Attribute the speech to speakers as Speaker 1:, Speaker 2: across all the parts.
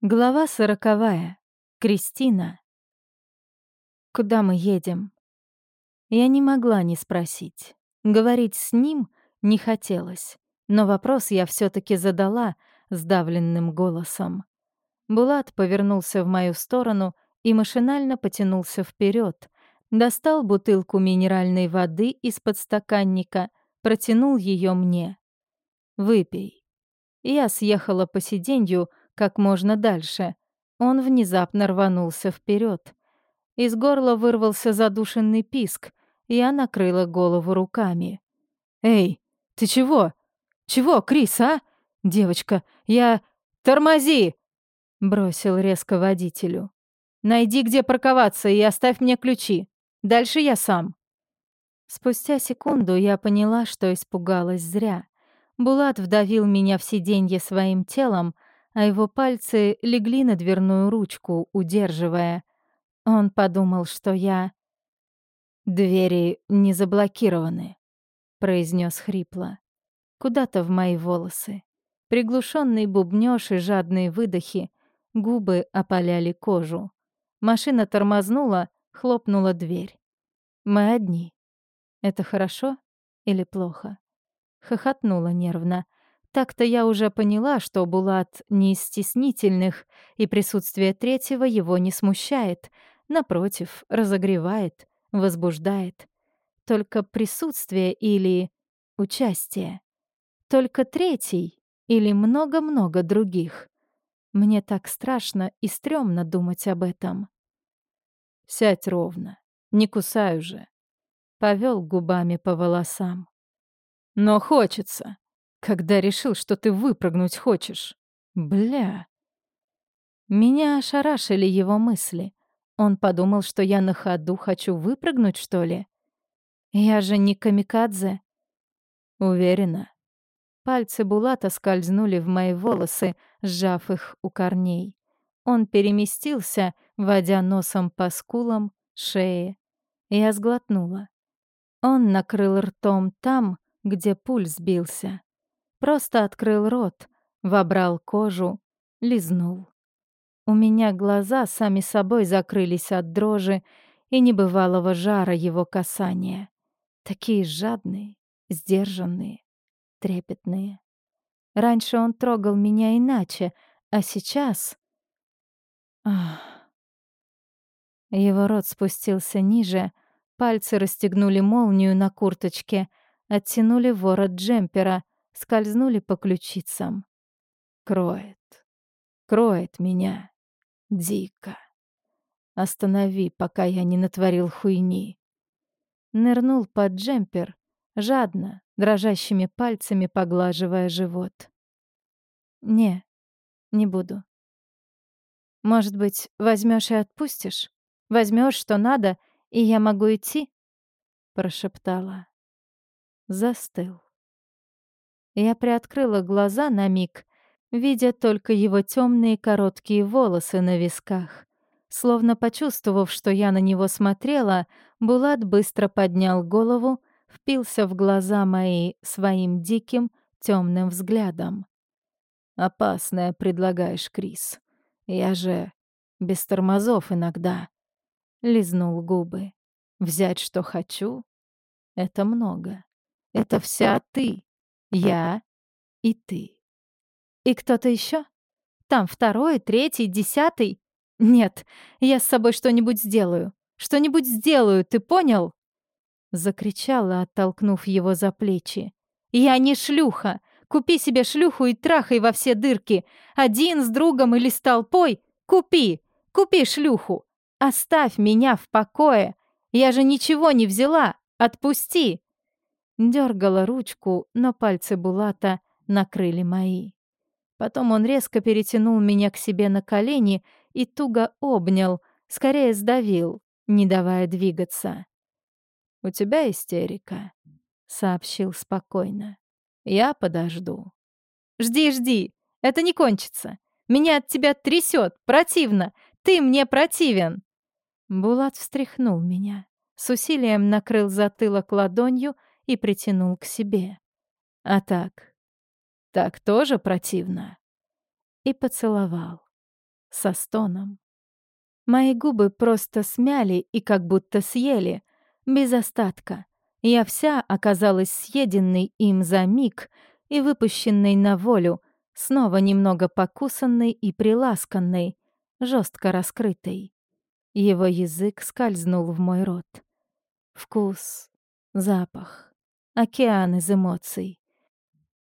Speaker 1: Глава сороковая. Кристина. Куда мы едем? Я не могла не спросить. Говорить с ним не хотелось, но вопрос я все таки задала сдавленным голосом. Булат повернулся в мою сторону и машинально потянулся вперед, достал бутылку минеральной воды из подстаканника, протянул ее мне. «Выпей». Я съехала по сиденью, как можно дальше. Он внезапно рванулся вперед. Из горла вырвался задушенный писк, я накрыла голову руками. «Эй, ты чего? Чего, Крис, а? Девочка, я... Тормози!» Бросил резко водителю. «Найди, где парковаться, и оставь мне ключи. Дальше я сам». Спустя секунду я поняла, что испугалась зря. Булат вдавил меня в сиденье своим телом, а его пальцы легли на дверную ручку, удерживая. Он подумал, что я... «Двери не заблокированы», — произнес хрипло. Куда-то в мои волосы. Приглушенный бубнёж и жадные выдохи, губы опаляли кожу. Машина тормознула, хлопнула дверь. Мы одни. Это хорошо или плохо? Хохотнула нервно. Так-то я уже поняла, что Булат не из стеснительных, и присутствие третьего его не смущает. Напротив, разогревает, возбуждает. Только присутствие или участие. Только третий или много-много других. Мне так страшно и стрёмно думать об этом. «Сядь ровно, не кусай уже», — повел губами по волосам. «Но хочется», когда решил, что ты выпрыгнуть хочешь. Бля. Меня ошарашили его мысли. Он подумал, что я на ходу хочу выпрыгнуть, что ли? Я же не камикадзе. Уверена. Пальцы Булата скользнули в мои волосы, сжав их у корней. Он переместился, водя носом по скулам, шее. Я сглотнула. Он накрыл ртом там, где пульс бился. Просто открыл рот, вобрал кожу, лизнул. У меня глаза сами собой закрылись от дрожи и небывалого жара его касания. Такие жадные, сдержанные, трепетные. Раньше он трогал меня иначе, а сейчас... Ах. Его рот спустился ниже, пальцы расстегнули молнию на курточке, оттянули ворот джемпера, скользнули по ключицам. Кроет, кроет меня. Дико. Останови, пока я не натворил хуйни. Нырнул под джемпер, жадно, дрожащими пальцами поглаживая живот. Не, не буду. Может быть, возьмешь и отпустишь? Возьмешь, что надо, и я могу идти? Прошептала. Застыл. Я приоткрыла глаза на миг, видя только его темные короткие волосы на висках. Словно почувствовав, что я на него смотрела, Булат быстро поднял голову, впился в глаза мои своим диким темным взглядом. «Опасное предлагаешь, Крис. Я же без тормозов иногда». Лизнул губы. «Взять, что хочу? Это много. Это вся ты. Я и ты. И кто-то еще? Там второй, третий, десятый? Нет, я с собой что-нибудь сделаю. Что-нибудь сделаю, ты понял? Закричала, оттолкнув его за плечи. Я не шлюха. Купи себе шлюху и трахай во все дырки. Один с другом или с толпой. Купи, купи шлюху. Оставь меня в покое. Я же ничего не взяла. Отпусти. Дергала ручку, но пальцы Булата накрыли мои. Потом он резко перетянул меня к себе на колени и туго обнял, скорее сдавил, не давая двигаться. «У тебя истерика», — сообщил спокойно. «Я подожду». «Жди, жди, это не кончится. Меня от тебя трясет, противно. Ты мне противен». Булат встряхнул меня, с усилием накрыл затылок ладонью и притянул к себе. А так, так тоже противно. И поцеловал. со стоном. Мои губы просто смяли и как будто съели, без остатка. Я вся оказалась съеденной им за миг и выпущенной на волю, снова немного покусанной и приласканной, жестко раскрытой. Его язык скользнул в мой рот. Вкус, запах, океан из эмоций.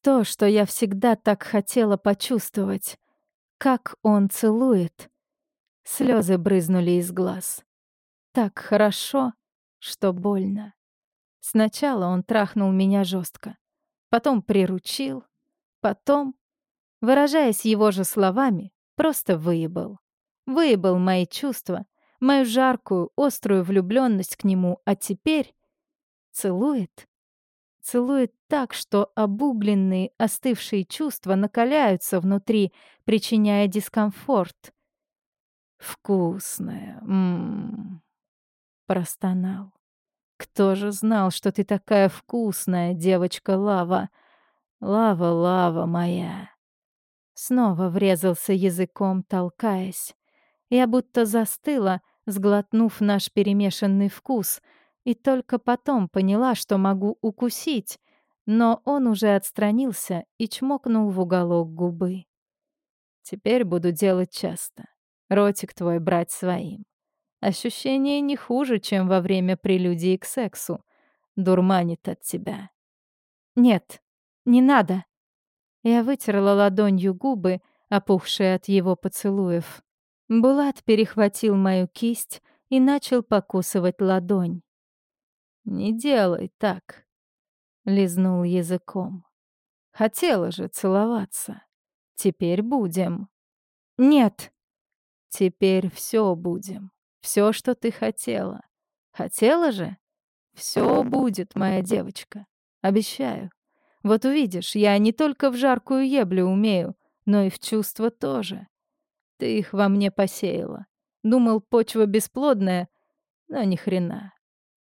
Speaker 1: То, что я всегда так хотела почувствовать. Как он целует. Слезы брызнули из глаз. Так хорошо, что больно. Сначала он трахнул меня жестко, потом приручил, потом, выражаясь его же словами, просто выебал. Выебал мои чувства, мою жаркую, острую влюбленность к нему, а теперь целует. Целует так, что обугленные, остывшие чувства накаляются внутри, причиняя дискомфорт. «Вкусная, м-м-м», простонал. «Кто же знал, что ты такая вкусная, девочка-лава? Лава-лава моя!» Снова врезался языком, толкаясь. Я будто застыла, сглотнув наш перемешанный вкус, и только потом поняла, что могу укусить, но он уже отстранился и чмокнул в уголок губы. «Теперь буду делать часто. Ротик твой брать своим. Ощущение не хуже, чем во время прелюдии к сексу. Дурманит от тебя». «Нет, не надо». Я вытерла ладонью губы, опухшие от его поцелуев. Булат перехватил мою кисть и начал покусывать ладонь. «Не делай так», — лизнул языком. «Хотела же целоваться. Теперь будем». «Нет». «Теперь все будем. Все, что ты хотела. Хотела же? Все будет, моя девочка. Обещаю. Вот увидишь, я не только в жаркую еблю умею, но и в чувства тоже. Ты их во мне посеяла. Думал, почва бесплодная, но ни хрена.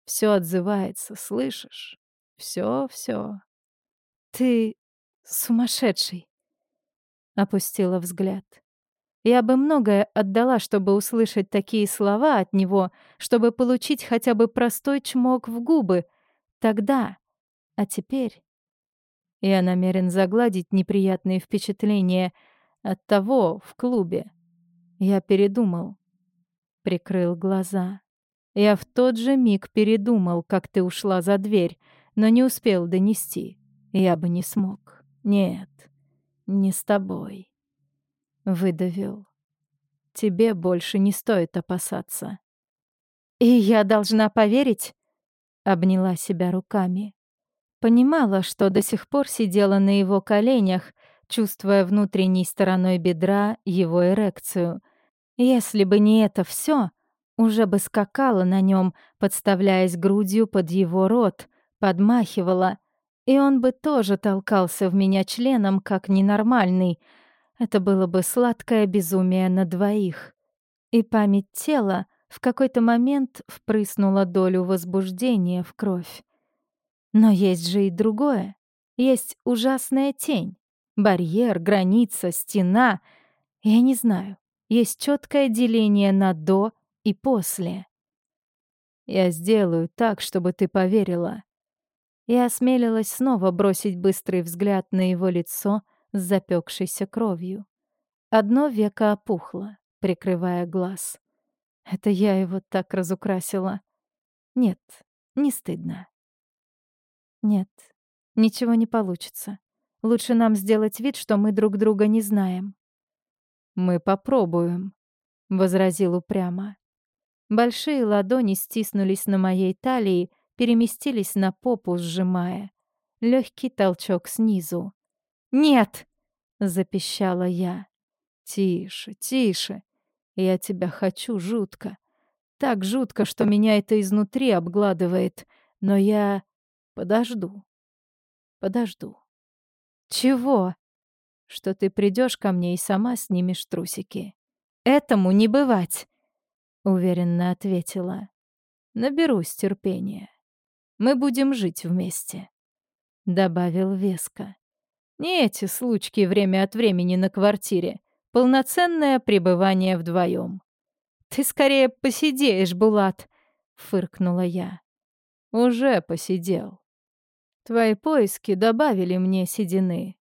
Speaker 1: Все отзывается, слышишь? Все, все. Ты сумасшедший. Опустила взгляд. Я бы многое отдала, чтобы услышать такие слова от него, чтобы получить хотя бы простой чмок в губы. Тогда. А теперь... Я намерен загладить неприятные впечатления — от того в клубе. Я передумал. Прикрыл глаза. Я в тот же миг передумал, как ты ушла за дверь, но не успел донести. Я бы не смог. Нет, не с тобой. Выдавил. Тебе больше не стоит опасаться. И я должна поверить? Обняла себя руками. Понимала, что до сих пор сидела на его коленях, чувствуя внутренней стороной бедра его эрекцию. Если бы не это все, уже бы скакала на нем, подставляясь грудью под его рот, подмахивала, и он бы тоже толкался в меня членом, как ненормальный. Это было бы сладкое безумие на двоих. И память тела в какой-то момент впрыснула долю возбуждения в кровь. Но есть же и другое. Есть ужасная тень. Барьер, граница, стена. Я не знаю. Есть четкое деление на «до» и «после». Я сделаю так, чтобы ты поверила. Я осмелилась снова бросить быстрый взгляд на его лицо с запекшейся кровью. Одно веко опухло, прикрывая глаз. Это я его так разукрасила. Нет, не стыдно. Нет, ничего не получится. Лучше нам сделать вид, что мы друг друга не знаем». «Мы попробуем», — возразил упрямо. Большие ладони стиснулись на моей талии, переместились на попу, сжимая. Легкий толчок снизу. «Нет!» — запищала я. «Тише, тише. Я тебя хочу жутко. Так жутко, что меня это изнутри обгладывает. Но я подожду. Подожду». «Чего?» «Что ты придешь ко мне и сама снимешь трусики». «Этому не бывать», — уверенно ответила. Наберусь терпения. Мы будем жить вместе, добавил Веска. Не эти случки время от времени на квартире, полноценное пребывание вдвоем. Ты скорее посидеешь, Булат, фыркнула я. Уже посидел. Твои поиски добавили мне седины.